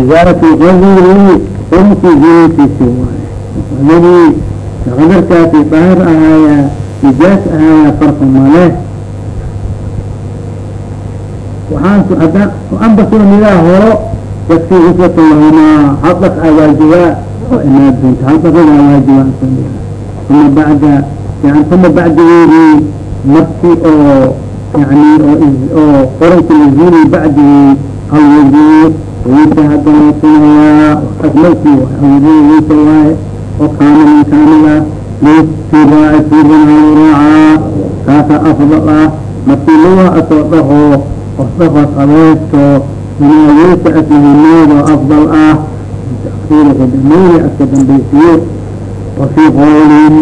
izaaratu qadiri umki zinkiisi waay ladii qadarkaasi daahir ahaaya nijaas ahaaya farqa male waxaan hadda anbasoo midaa horo dadki uswata lahumaa hadaq awaajibaa oo inaad dunta hadaqada awaajibaa uma bacda yani uma bacdigeedi marki oo yani oo qoranka lazuli bacdigi alwudu waysa haddana sunayaa akmalki wudu waysa waaye oo kaamilan kaamila liraaci fiirina raacaa kaasa afdal ah markii luga asoo dhaho osdhafa qabeesto inaa waysa asmuhimeedo afdal ah takiirkadameyni aska dambaysiyo wafii qoolin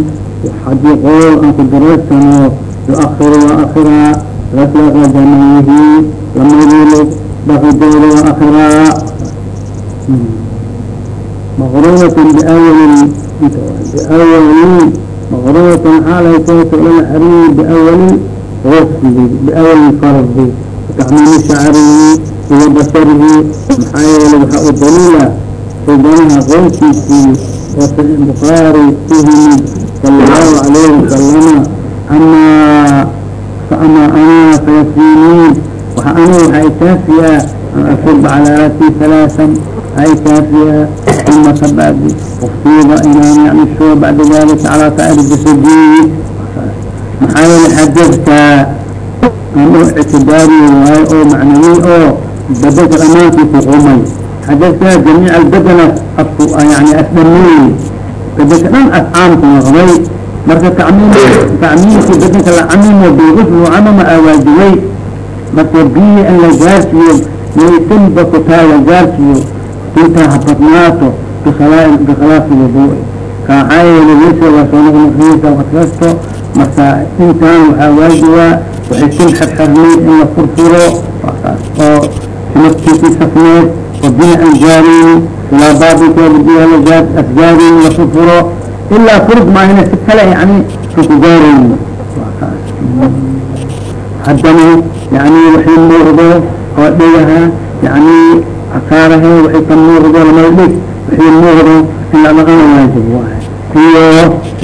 haddii qool aan ku dareersano yuakiru waa akiraa raslaqa dhafidooda waa akiraa maqrunatan biawali biawali maqrunatan xaalay kayto lala xariiri biawali wasli biawali fardi tacmiimi shacarihi iyo basharihi maxaa yeelay waxaa u daliila xubanaha qoolkiisii oo saxiix bukhaari ku yimid sala allahu alayhi wasalama amaa faamaa ana fayasiniin waxa ana waxay kaafiyaa an ashuba calaa rasi halaasan ay kaafiyaa uma kabacdi uftiida inaan yani shuba bacda dalika calaa saa'iri jasadihi maxaa yeelay xadadkaa ama ictidaari waayo oo macnawi oo badalka dhamaankiisu qumay xadadkaa jamiic albadela afku yani asdhamey badalka dhan afcaamku noqday marka tacmiim tacmiimkii badanka la camimo biyi an la gaarsiiyo maysanba kutaa la gaarsiiyo intaa habadnaato bikhilaafi waa soo noqnoqiyeysa wakasto marka intaan waxaa waajibaa waxay kun xirxirnayd in la furfuro oo simadkiisii safneed oo bihi aan gaareyni ilaa baabilkeeda biha asgaareyni la furfuro ilaa furud maahina si kale yani kaku gaareyni haddana yani waxay muuqdo oo dhegaha yani akaarahe waxay ka muuqdo lamada dheg waxay muuqdo in la dhaqana waajib waayo iyo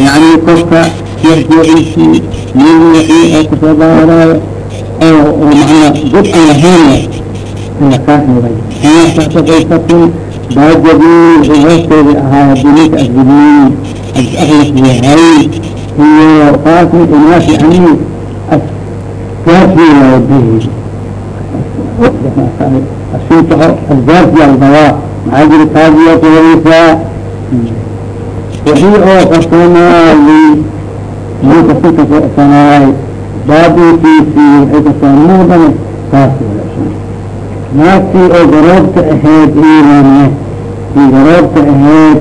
yani qofka jeexjeexiisii iyagi wixii oo ku soo daahiraayo oo oo macnaa god aan lahayn baajabin wuxuu hoosteedii ahaa haddii ninka asgudniin asaklis iyo kaasni inaas yani asgaarkii waayo bihi asintaho asgaarkii aldawaa maxaa jiri kaadiya kuhoreysaa wixii oo qarsoonaayey ninka si kasoocsanaay baabilkiisii waxay ka soo muuqdana taas naagtii oo garoobta ahayd iirane kii garoobta ahayd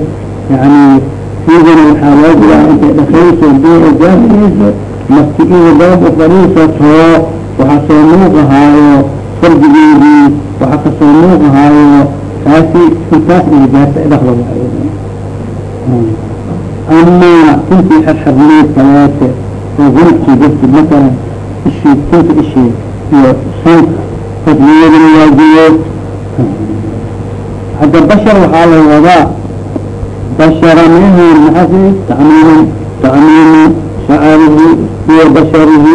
yani sidana waxaa waajibaa intay dhakayso bii gaarsiiso marki ida doob u fadhiisato waxaa soo muuqahaayo fardigeedii waxaa ka soo muuqahaayo taasi intaas ina gaarta dhakla ama kintii xirxirneyd kaleete oo gunadkii dadki masalan ishii kinta ishii iyo sanka fadliyadana waajibo hadda bashar waxaa la wadaa bashara minhum maxasi tacmiiman tacmiimu shacarihi iyo basharihi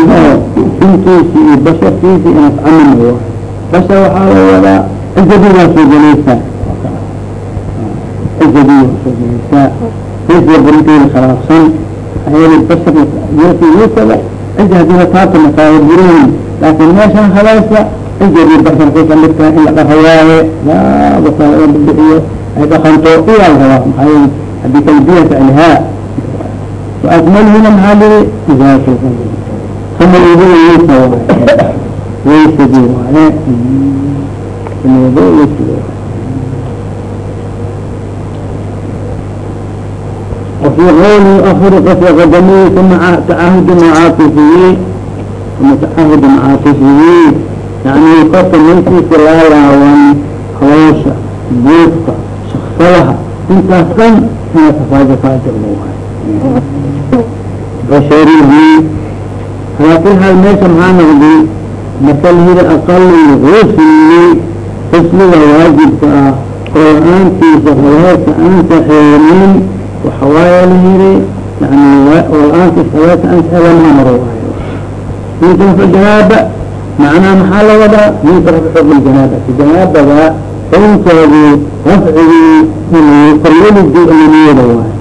kinkiisi iyo basharkiisi inas camimo bashar waxaa la wadaa cijadii waa soo gelaysaa izaatu وفي قول أخر قصر قدمي ثم تعهد مع عاطفه ثم تعهد مع عاطفه يعني قصر نفسي كلالا وان خوشة بوفقة شخصلها انت أصلا هنا تفاجأ فاجر الله بشريه laakin hal meesha maxaa noqday masalhida aqalin husli husliga waajibka ah oo aantiisa habeeka aan saxeenin waxawaayaa la yiri yani walaantiis habeeka aan saxeen amaro waayo. Minka rafcu janaaba macnaha maxaa la wadaa? Minka rafcu janaaba. Janaabada xunkeedu rafcigii kaloligi iliniyada waayo.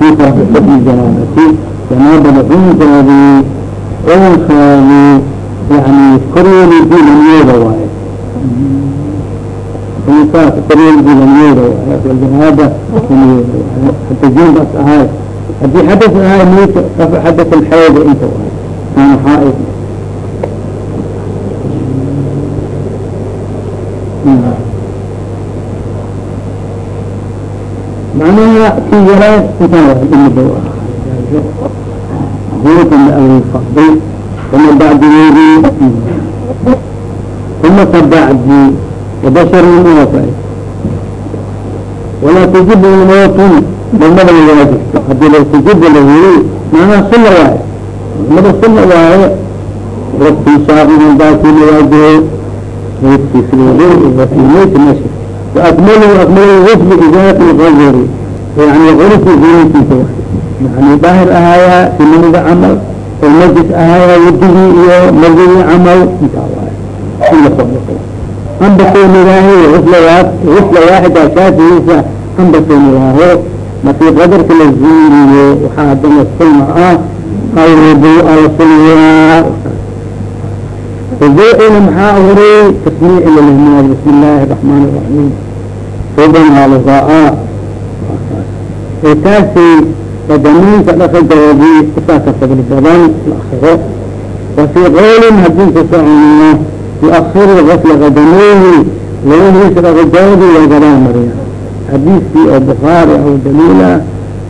Minka rafcu janaabati janaabada xunkeedu oonkaani yani koryooli diilaniyooda waaye insaanka koryooli diilaniyooda waaye waljahaada laniyooda waaye hata jiinbaas ahaay haddii xadas ahaay mayta kafa xadas alxeeda inta uma bad uma kabacdi abashar walaa tujib umatu damada waaajirto haddii la tujib lahiri manaa suna waaye damada suna waaye rabtisaaqin daakii lawaajiho waakmalu akmal wafli izaati lqadri yani urfi zinatiisa yani daahir ahaayaa imaniga camal oo majid ahaayaa wadigii iyo mardigii camal intaa waay amba soonigaahe wisla wisla waaxida shaadigiisa amba soonigaahe markii qadarka la ziiriye waxaa haddana sunca qalbu fadamiinka dhaqankoodii kusaaka fadli badan laakiro wafii qawlin haddii ka soconno yuahiru gasla qadamayhi lamahiisa dhaqankoodi way gadaa mariya xadiiskii oo bukhaari aw daliila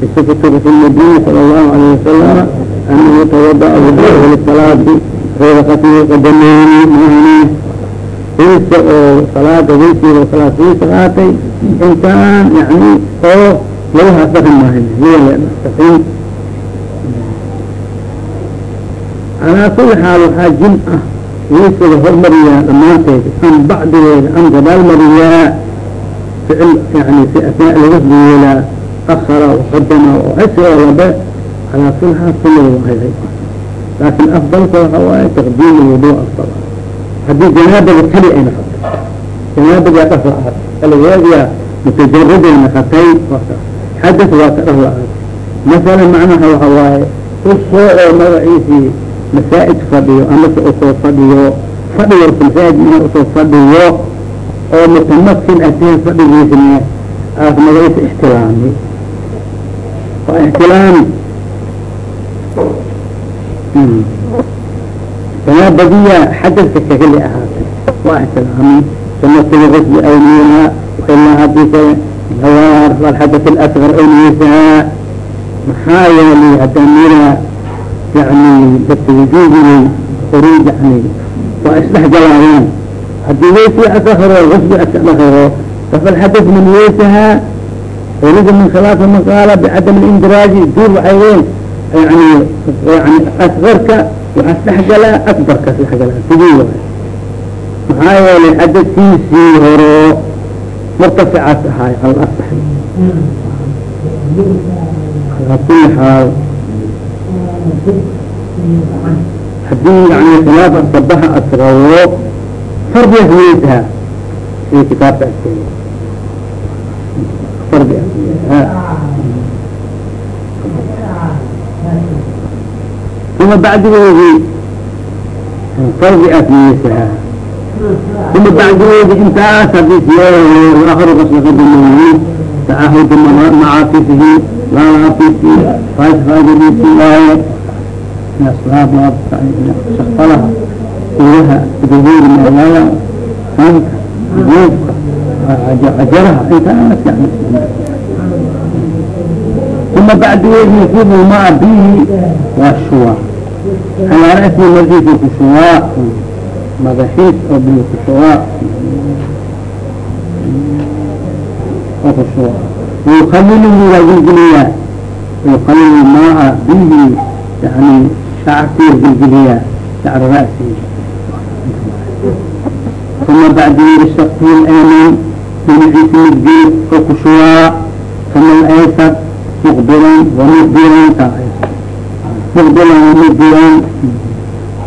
bisifati rasuuli nabiyyi sala allahu alayhi wasalama anahu tawada-a wuduuhu lisalaati reera qadamayni maane weysa oo salaada weysiga oo salaad qaatay intaan yani oo labha dhaqan maayo weyaan calaa kuli xaal waxaa jin ah weysaga hormariyaa dhammaanteeda an bacdigeeda an gadaal mariyaa ficil yani si asmaa laga yeelaa akara waqadama waxay soo labe calaa kulhaa kulli wahay laakin afdalka waxa waaye taqdiim lwudu afdal. Haddii janaabada kali ay noqoto janaabada dhafa ah alwaagiya mutajaradey noqotay wakaas xadas waa ka dhaf la-aad masalan macnaha waxa waaye u soo oo magaciisii masaa'id fadhiyo amase u soo fadhiyo fadhiga masaa'id ina u soo fadhiyo oo mutamakin ateen fadhigiisna aas magaciisa ixtilaami waa ixtilaami janaabadiya xadadka kakali ahaatay waa ixtilaami sunnatiga qusbi awniyaha ilaa haddii kale dawaar alxadath alasgar awniyisaha maxaa yeelay hadamira yani dadka wujuudigay uruj yani waa isdhex galaayaan haddii weysi asakro usbi aska dhakro kafa alxadath min weysaha urida min khilaafa maqaala bicadam lindiraaji duur waxay ween yani yani asgarka waa isdhexgalaa akbarka isdhexgalaa sidii waay maxaa yeelay xadadkiisii horo murtaficaas ahaay al asaxi alaa kuli xaal haddii yani khilaaf asabaha asrawo fardi asmeytaha sida kitaabka askeey fardi uma bacdigeedi fardi asmeysaha uma bacdigeeda intaas haddii siyaaaru kasdamaahin tacahuda macaasifihi laalaafiisi faasfaagadiisi waaye asbaab shakalaha uraha duhuuri meelaha sanka cajaraha intaas yani uma bacdigeed yusibu maa bihi waa shuwaa calaara ismi markiisa ku shuwaa madaxiid oo biyo kushugaa oo kushuga wayuqalilu waagelgeliyaa wayuqalilu maaha biyihii yani shacarkuu gelgeliyaa shacra ra'sii uma bacdi yashaqii layman dhinaciisa midgeed oo kushugaa uma alaysar muqbilan wamudbiran muqbilan wamudbiran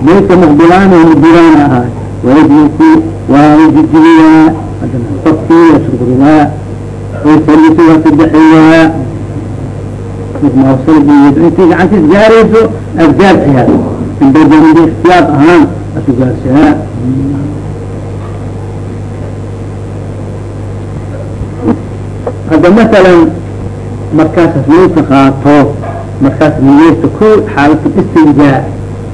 beydka muqbilaan wamudbiran ahaa wayajliku waa jijibiyaa qofkii yasrugaa waysalisu waa sadexeeyaa intii gacantiis gaarayso afgaarsiha indajamdi ikhtiyaar ahaan asugaarsihaa hadda masalan markaas niyeysa qaato markaas niyeysa ko xaalatu istinjaa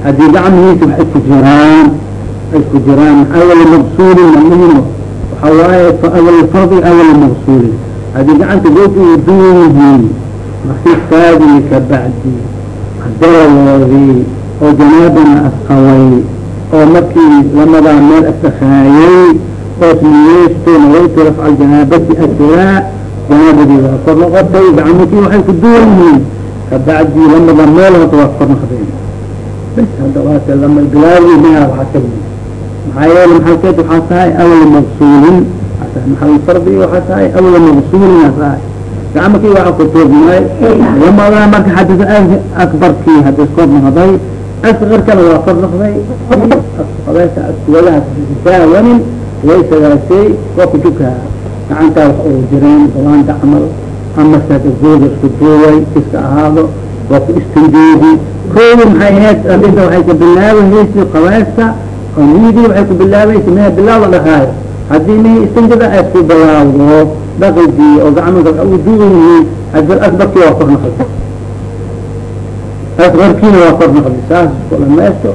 haddii gacmihiisa waxay ku jiraan ay ku jiraan awal maqsuulin malihino waxa waaye awal fardi awal maqsuulin haddii gacanta gooka u duwan yihiin masiskaadii kabacdi darawoodii oo janaabana asqaway oo markii lamadaa meel asdhahaayay oos niyeysto nawaytu rafca janaabati asiraa janaabadii waa kor noqotay gacmikii waxay ku duwan yihiin. Kabacdi lamada meel hota waa kor noqdeen bas hadda waase lama bilaawi ka yimid maxaa yeele maxalkeed waxaa tahay awal maqsuulin maxal fardi waxaa tahay awal maqsuulin aa tahay gacmakii waa ku tuubnay lamadaa marka xadis akbarkii hadis kor noqday askarkana waa kor noqday walaha daawanin waysagaasay waa kujukaa gacantaa wax ugu jireen dawaanta camal ama sadagooda isku duubay iska ahaado waa ku istinjoogi koowi maxay ahayd adinta waxay ka bilaabaysa qabaysta oo niyadii waxay ku bilaabaysa meha bilaawda dhahaayo haddii mihi istinjada ay ku bilaawdo dhaqigii oo gacmaka waxa u duugan yihiin haddii asbarkii waa kor noqday. Asgarkiina waa kor noqday. Saas isku dhamaysto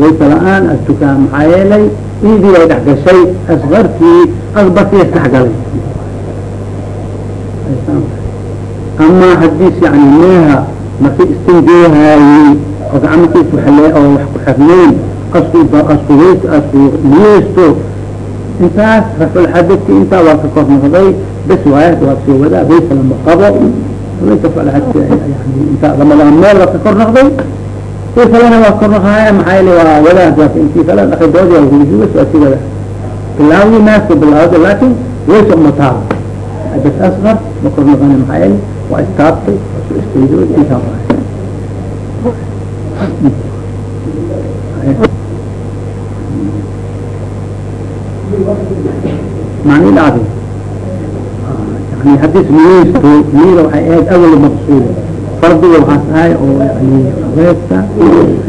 waysa la'aan astukaa maxaa yeelay iidii ay dhex gashay. Asgarkii asbarkii isdhexgalay ama hadiis yani meeha markii istinjoohaayey oo gacmakiis waxle oo wax ku xirnayn asku asku asku niyeysto intaas rafulxadadki intaa waa ka kor bes waaya waa soo wadaa baysa lama qabo lamadaa meel waa ka kor noqday kalena waa kor maxaa yele waa wadaad waa intii kale dhaqidoodi waa waa si wada. Bilaawdi naaska bilaawda laakin waysa uma taabo bes asqar ma kor maxaa yele waa istaabtay istaydood intaa mani dhacdi yani hadis niyeysto niyada waxay ahayd awal maqsuul fardiga waxaas ahay oo yani reebta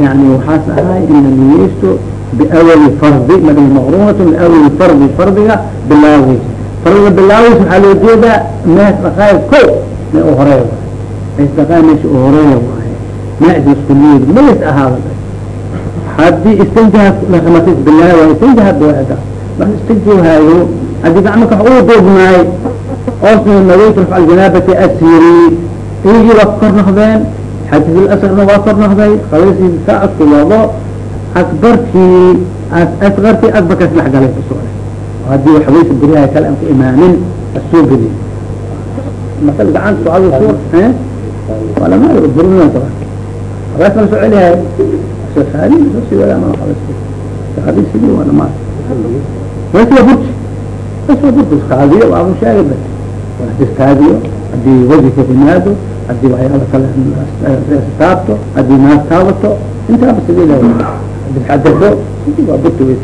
yani waxaas ahay ina niyeysto biawali fardi madi maqruunat biawali fardi fardiga bilaaweys fardiga bilaaweys waxaa loo jeedaa mees dhaqaay ko me u horreeya mees dhaqaay meesha u horreeya waaye mees isku niyad mays ahaada haddii istinjaha lamasis bilaawa istinjaha dooda marka istinjoohaayo haddii gacmaka uu duubnaay oosna nawaytu rafca janaabati asiri iyagii waa kor noqdeen xadis asarna waa kor noqday khaliisii saa asku akbarkii askarkii akbarkaas dhex galay ku soo haddii waxaweysa guryaha kale aan ku imaanin asoo geli masal gacanta sucada suur walama burina kaba khalaas la soo celihay saari soo ma khalaas saari waa dhamaa waswa burj waswa burj kaadiyo waabu sheegay bas kaadiyo haddii wajika yimaado haddii waxyaala kale taabto haddii naas taabato intaaba sidii le hadisxadado waa burta ws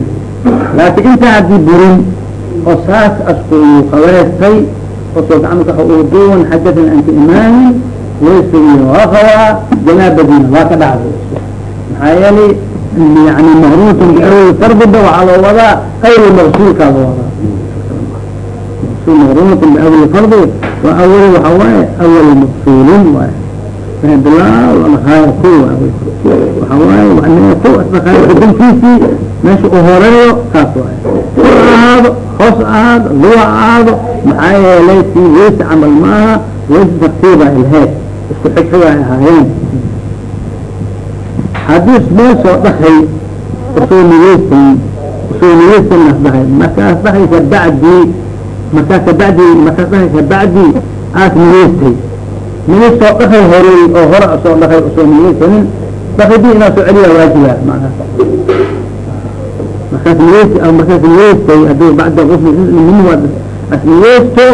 laakin intaa haddii burin oo saas asku qabeestay gacmaka uu duwan xadadan anka imaanin waysugiina waa qabaa janaabadiina waa ka dhacday maxaa yeelay yani mahruutun biawli fardida waxaa loo wadaa awli maqsuulkaa loo wadaa maqsuul mahruutun biawli fardi wa awli waxaa waaye awali maqsuulin waaye bilaaw dhaqaaya ko waxaa waaye ko dhaqaaya xukunkiisii meesha u horeeyo kaas waaye kor ahaado hoos ahaado luga ahaado maxaa yeelay si weysa camal maaha weysa tartiiba ilheed isku xigxiga ay ahaayeen haddii meel soo dhakay u soo niyeysan u soo niyeysan asdahay markaas dhahaysa bacdi markaas kabacdi markaas dhahaysa bacdi aas niyeystay niyeys soo dhakay horey oo hore soo dhakay u soo niyeysanin dhakidii inaa soo celiya waajiba macnaas markaas niweyst markaas niweystay haduu bacda qof muslimiin waa as niweysto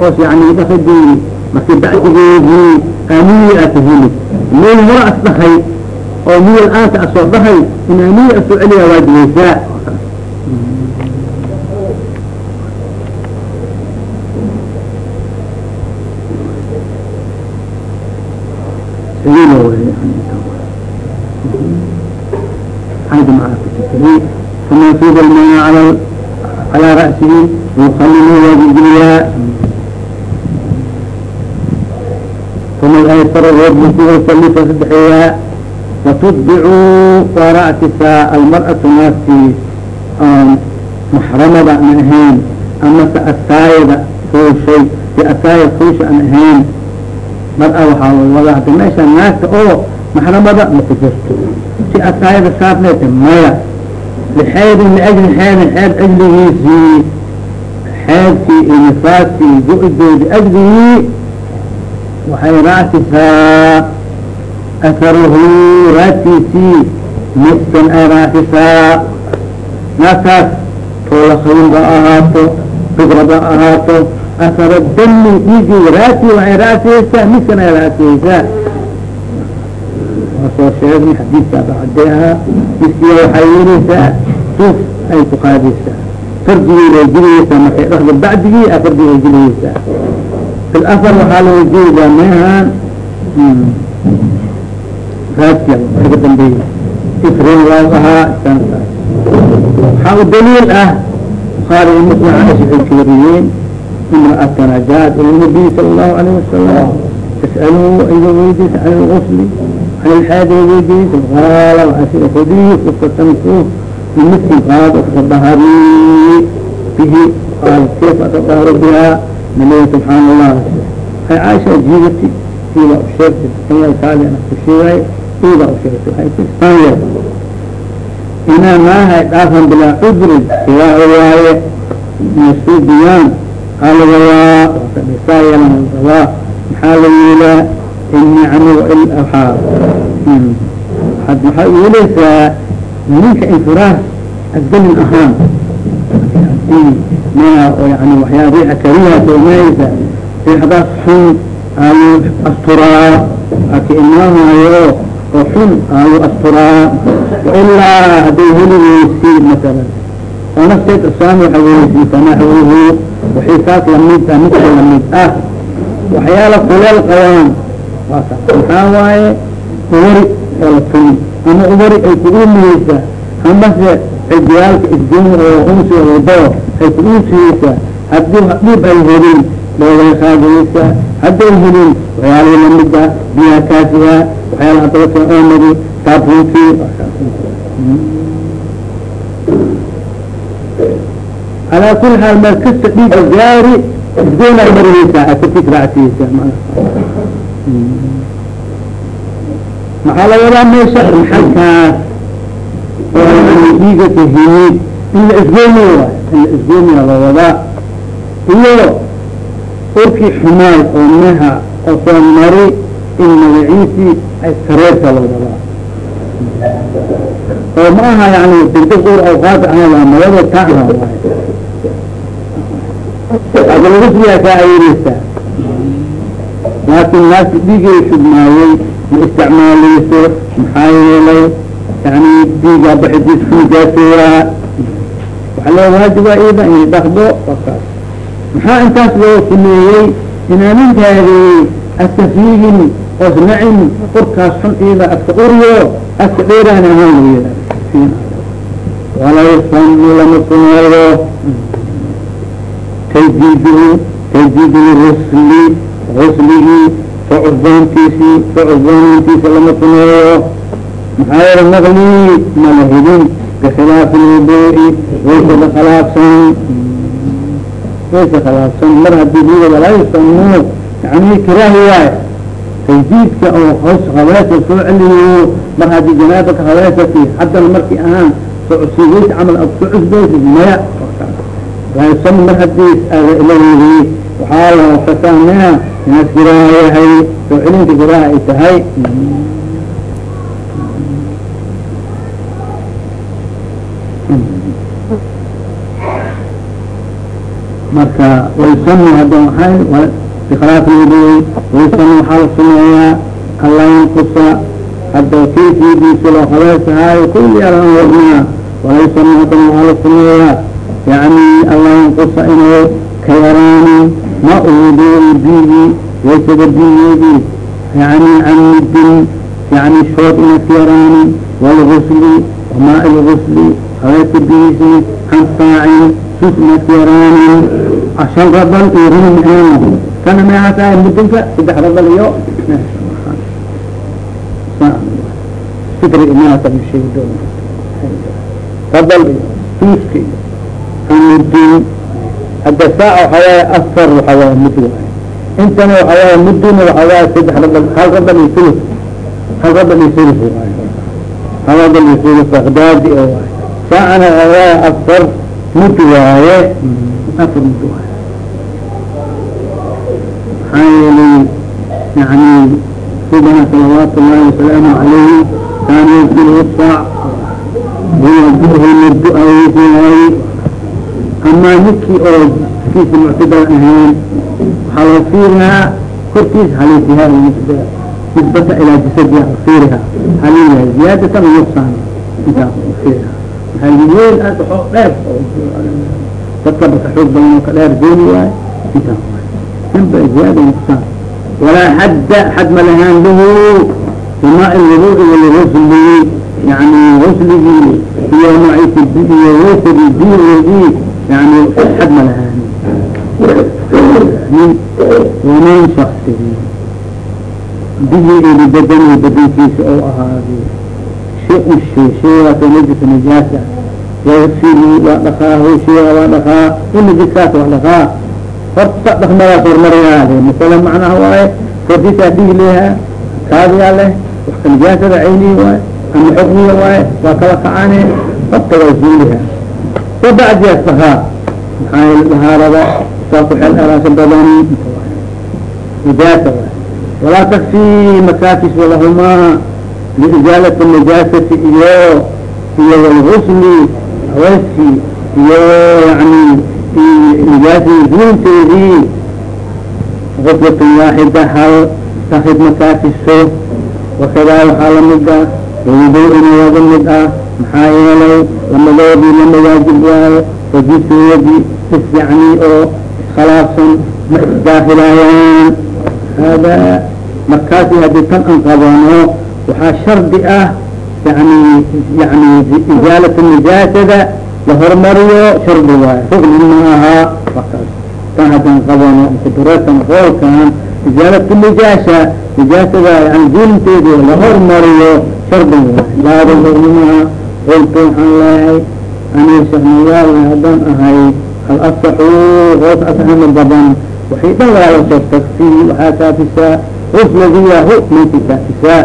oos yani dhakadii markii bacdigeedii aaniye aad tahili meel hore as oo miya laanta asoo dhahay in aaniye asoo celiyaa waa duweysaa farogood musuga salli fasadeeyaa watudbicu waaractisaa almar'atu naafti muxramada an ahayn amase asaayada ruushay si asaaya ruusha an ahayn mar-a waxaa wada hada meesha naagta oo maxramada maka jirto si asaayada saarneeta maya lixeedin liajli xeedin xeed ajligiisii xeedkii iyo nifaaskii go-doodi ajligii waxay raacsisaa aharhu raadkiisii mastan ay raacsisaa naakaas toolakayuga ahaato fikrada ahaato ahara dami dhiigii raasi waxay raacsiaysaa miskan ay raacsiaysaa waa soo sheegnay xadiidkaaba cadee waxay yeelaysaa suuf ay ku qaadaysaa fardigii rajinaysaa markay dhexda bacdigii a fardigii rajinaysaa في رخض بعدي أفرجي رجليسا في الأثر وحاله وجود منها راتيا حقا بي إفرين واضحا سنسا حاو الدليل أه قال المسلم عائشة الكبريين امرأة نجات إلى النبي male subxaan allah waay caasha jiidati iiba usheegtay aya taali kusheegaayo iiba usheegtay waay ku istaanlee inaa maahay dhaafan bilaa cudrin ilaaha waaye masuubiyaan alwalaa saa yeelan alwalaa maxaa la yiilaa ini anigo il waxaa iilaysaa ninka infiraar addanin ahaan n wayaa riia kariha soomeysa riixdaas xun ayuu asturaa aka imaahayo oo xun ayuu asturaa wailaa hadday heli weysi maala oo nafteed saam xaweysi fanaxwuhu waxii kaas la mid ah midka la mid ah waxyaala kuleel qabaan maxaa waaye uwari oo la tumi ama uwari ay ku uumiyeysa amase cidiyaalka isdiin oo hunsi walbo xas-uulkiisa haddii dhib ay helin loogasaagaysa hadday helin waxyaalaha lamida ah, biyaha kaasiha waxyaalaha adabasa oomadi saabuunki calaa kuli xaal markasta kasta dhiiga gaari isdoonaad marinaysaa asakiisraacsiisa hmm. maxaa laga yadaa meesha? Maxalkaas diiga kahimid in la isgoomiy waay in la sgoomiga la wadaa iyo urkii xumaay oo meha oo soo mari in magaciisii ay sareerka la wadaa oo ma aha yani degdeg ur awqaata anala marada ta aha waay. Ada lagusiyaa kaa ayereysa laakin naasi dhiigay shubmaayey ma isticmaaleyso maxaa yeelay yani diiga baxdiis ku nijaaseeya waxa le waajiba ida inay dhakdo wakaas maxaa intaas loo sameeyey? Inaanin gaadiyey aska fiigin osnacin urkaas xun ida aska uriyo aska dheeraan ahaan la walaysan lama suneeyo tajdiidhu tajdiid rusli rusligii socoddoontiisii socoddoontiisa lama suneeyo maxaa yel maqli mala hidin bikhilaaf lwudui waysaba khilaafsan waysa khilaafsan mar haddii diga walaayusamuno yani kiraahi waay tajdiidka oo hoos haweesa soo celiyo mar haddii janaabaka haweesaki haddana markii ahaan socsigeys camal ad ku cusbaysid maya raaysan mar haddii aga ilaweydi waxaa la sasaamea inaad kiraaha yahay soo celinta kiraaha ay tahay marka wayusami hadda waay bikhilaaf lwuduy wayusami waxaa la suneeyaa anla yankusa hadda kayfiyadiisa loo habeysahaayo kulli alan wadnaa walayusami haddana waxaa la suneeyaa yani anla yankusa inuu ka yaraanin ma uwuduy biyigii waysada biyeedii yani can midin yani shood ina ka yaraanin walgusli wamaa lgusli habeeska biyiisi can saacin ka yaraanin shan rabal iyo rin kana meeaasa mudinka saddex rabal iyo fikri doon rabal iyo suuska iyo an mudin hadda saac waxawaaye afar waxawaaye mud waay intana waxawaaye mudina waxawaaye saddex rabal hal rabal iyo sulus hal rabal iyo waay hal rabal iyo oo waay saacana waxawaaye afar mud waaye afar mud waaye. Maxaa yeelay yani sidana salawaatu llahi wasalaamu alayhi kaana yadkuru saac huwa murdu away amaa ninkii oo kiisa muctadal ahayn waxaa loo fiirihaa korkiisa haliisihaa nisbata ilaa jasadiha fiiriha haliyaha ziyaadatan nuqsaan intaas fiiriha maxaa weel aad oo dheer dadka baka xoog badan ka dheer dooni waayo intaas inba ziyaada nuqsaan walaa xadda xad ma lahaan lahu bimaa lwuduui walgusli yani gusligii iyo maciisi iyo wesadi biyoodii yani xad ma lahaan waman shaksigi biyi ili badani badankiisa oo ahaaday oo najisa najaasa yagsilu waa dhaqaa hosheega waa dhaqaa in najiskaas waa dhaqaa horta dhaqmadaas hormarayaale masala macnaha waaye kortiisaa dhigi leha kaadiyaa leh wax ka nijaasada caynihi waaye ama xukmiya waaye waa kala kacaane horta zuuliha wabacdiyaas dhaqaa maxaa yel dahaarada saa ku xel eraasa badan nijaasa waay walaa takfi makaakis walahumaa liizaalati najaasati iyo iyo walgusli haweyski iyo yani nijaasi zuunteedii guslatun waaxida hal takid makaakiso wakadaa waxaa la mid ah wawido-ina wada mid ah maxaa yeelay lamadoodii lama waajib waayo wajisoodii is yani oo iskhilaafsan ma isdaahilaayaan hada markaasi haddii tan an qabano waxaa shardi ah yani yani izaalat nijaasada la hormariyo shardi waayo rugni ma aha wakaas tan haddaan qabano kuduresan roolkan izaalat nijaasa nijaasada yani duulinteedi la hormariyo shardi waayo laada rugni maaha qultu waxaan leehay aniga shahnayaal haddaan ahay hal asaxu hoos asxama badan. Waxay dhan walaalaso tagsi waxaa kaafisaa usladiyahu mankii kaafisaa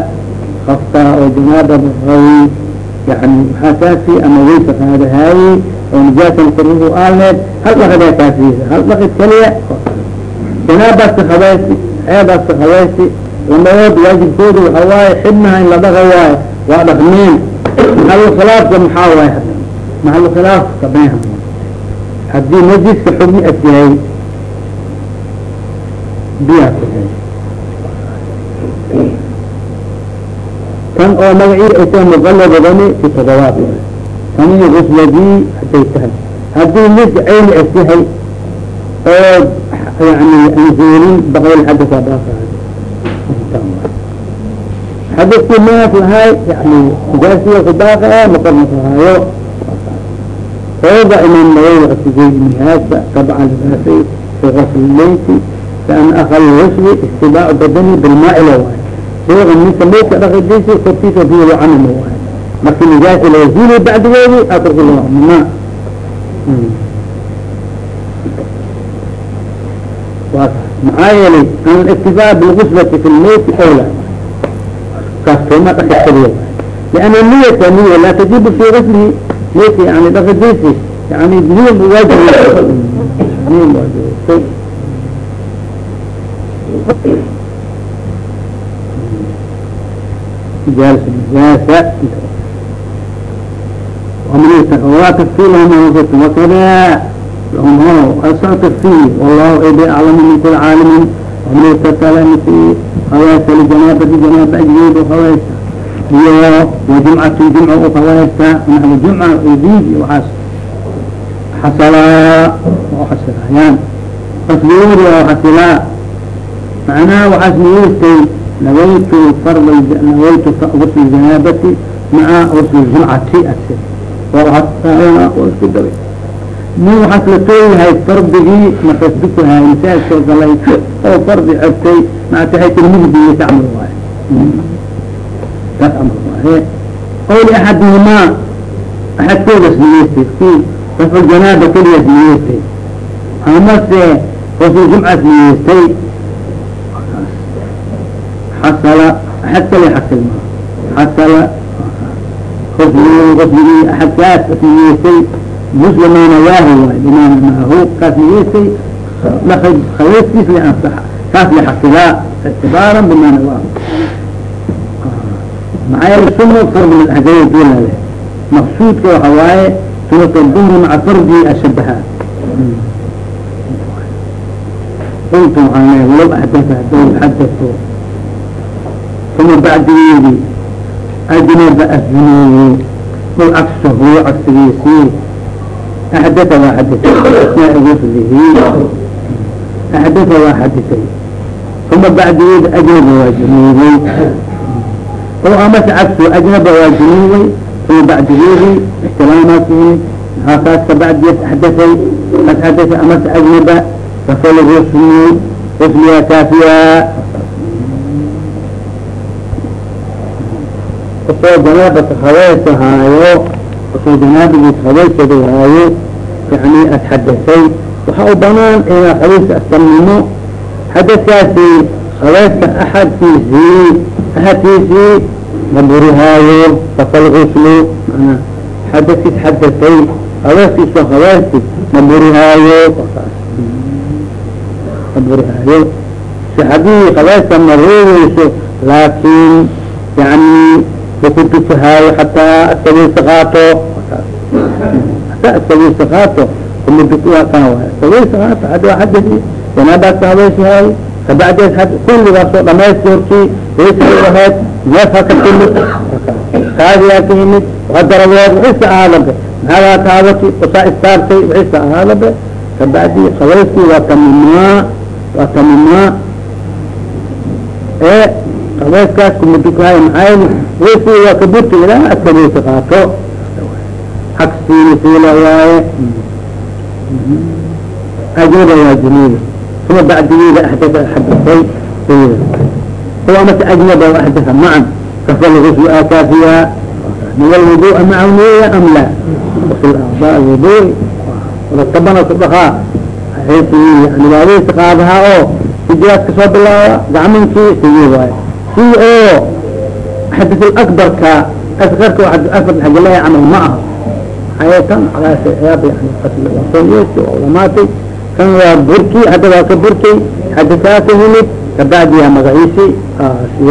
kaftaa oo janaaba rawi yani waxaa kaafi ama weysa qaadahaaye oo nijaasan kuruhu aaleed hal dhaqadaa kaafiysa hal dhaqid kaliya janaabaska habaysi ceebaska habaysi lamadood waajibkooda waxa waaye xibnaha in la dhaqa waayo waa dhaqmeen maxalu khilaafka maxaa waaye hada maxalu khilaafka beha haddii najiska xubni as yahay biyaa tan oo magaciida ay tahay muqalladadani fi todobaad tani gusladii haday tahay. Haddii mid cayni as yahay oo yani anzuulin baqayl xadasa dhaafahay xadadkii maas lahay yani nijaasiya ku daaqaa makormasahaayo ooga imaam nawawi asugey minhaajka sabca libaasay fi gasl leyti kan akal husli istibaac badani bilmaai la waayo ninka maydka dhaqadiisi loo camima waayo marki nijaasi laga zuuliy bacdigeedi waa maxaa yeelay an اktifaa bilguslati fi lmayti awla kaas tooma dhaqi kaliya niyata niya laa tajibu fi gaslihi maydka yani dhaqadiisi yani niya waajib niya waajib جالس النجاسة ولا تكفيلهم وكذا أصل تكفيه والله إذا أعلم من كل عالم ومن يتكلم في خواص لجنابة جنابة أجيب وخواص هي وجمعة جمعة وخواص نحن جمعة يزيد وحس حصلا وحصلا يعني تصوير وحصلا معناه وحس نيتي نويت فرض نويت غسل الجنابة مع غسل الجمعة أسر وحتى أنا واسكت دبي nin waxaas la tooyahay fardigii markaas dukahay masaajka galay oo fardi xogtay maatahay tirmidigi tacmal waaye taas amal waaye ow liaxadihimaa axadkoodas niyeystay ki rafcu janaaba keliyaas niyeystay amase rasul jumcaas niyeystay xasala axad kale xasil maa xasala rasligii axadkaas as niyeystay muslimana waahi waay bimaana maahu kaas niyeystay khayskiis liansax kaas lixasilaa ictibaara bimaana waahu maxaa yeele suna fardi adayadila leh maqsuudka waxa waaye sunat duhri maca fardi ashabaha qultu waxaan leeya walow axdasa hadow xadato uma bacdigeedi ajnaba azineeye o cagsahu cagsigiisii axdaa waa xaditay maa guslihi axdaa waa xaditay uma bacdigeedi ajnaba waa junuubay oo amase cagsu ajnaba waa junuubay uma bacdigeedi ixtilaamaasii haasaasa bacdigeed axdaay as xadaay amase ajnaba kafal rusli rusliyaa kaafiyaa ka soo janaabaka habeesa haayo ka soo janaabigiis habeesada haayo yani adxadasay waxa u banaan inaa habeeska asamnimo hadakaasi habeeska axadkiisii axadkiisii maburihaayo fakalguslu mana xadadkiis xadasay habeeskiiso habeesti maburihaayo maburihaayo si haddii habeeska maruureyso laakiin yani khaleeska ma reegeyso laakiin yani wakutukahaayo hataa askagiisa qaato hataa askagiisa qaato janaabaad ka habeyshahay kabacdeed kulligaas oo dhamaystirkii waysa ahayd neefha ka timid kaadiyaa ka yimid qadaradeed wixisa ahaadabe maxaagaa taabati wasaa istaartay wixisa ahaadabe kabacdi qabayskii waa tamimaa waa tamimaa reeskaas kumadukahay maaa reesku waa kaburti ilaa askabuurta qaato. Xaq siini siila waaye mm-hmm. ajnaba waa jamiila uma bacdigiida axdaa xadasay huwa mase ajnaba wa axdaa macan kafal guslu aakaafiyaa walwuduءa maca niya am la. Gusl aba wudu. Ratabana subahaa xaysi yani waaweynta qaadahaa oo sijaad ka soo bilaaba gacminkii siyi waaye kuwa oo xadiisulakbarka askarka oo xadiisulakbar xagalaha camal ma aha. Hayatan calaas ciyaada yani qatl waa oo dhamaatay kan waa burki hadda waa ka burkay xadisaa ka yimid kabacdiyaa magaciisi si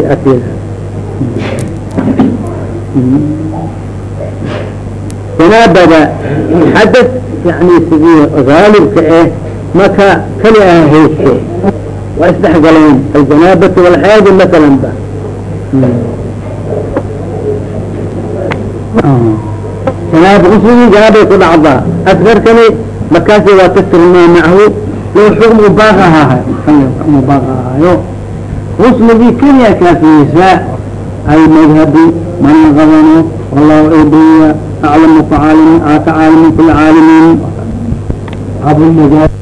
xadad yani sidii gaalibka ah maka kali ah haysto waa isdhexgaleen aljanaabatu walxaadi masalan ba janaaba usugii janaabay ku dhacdaa asgarkani markaasi waa ka tilmaamahu loo xukm ubaaq ahaahay xukm ubaaq ahaayo husligii keliya kaafiyeysaa ay madhabi mana qabano wallahu eebeya aclamu ka caalimi ka caalimin kula caalimin abulmajaal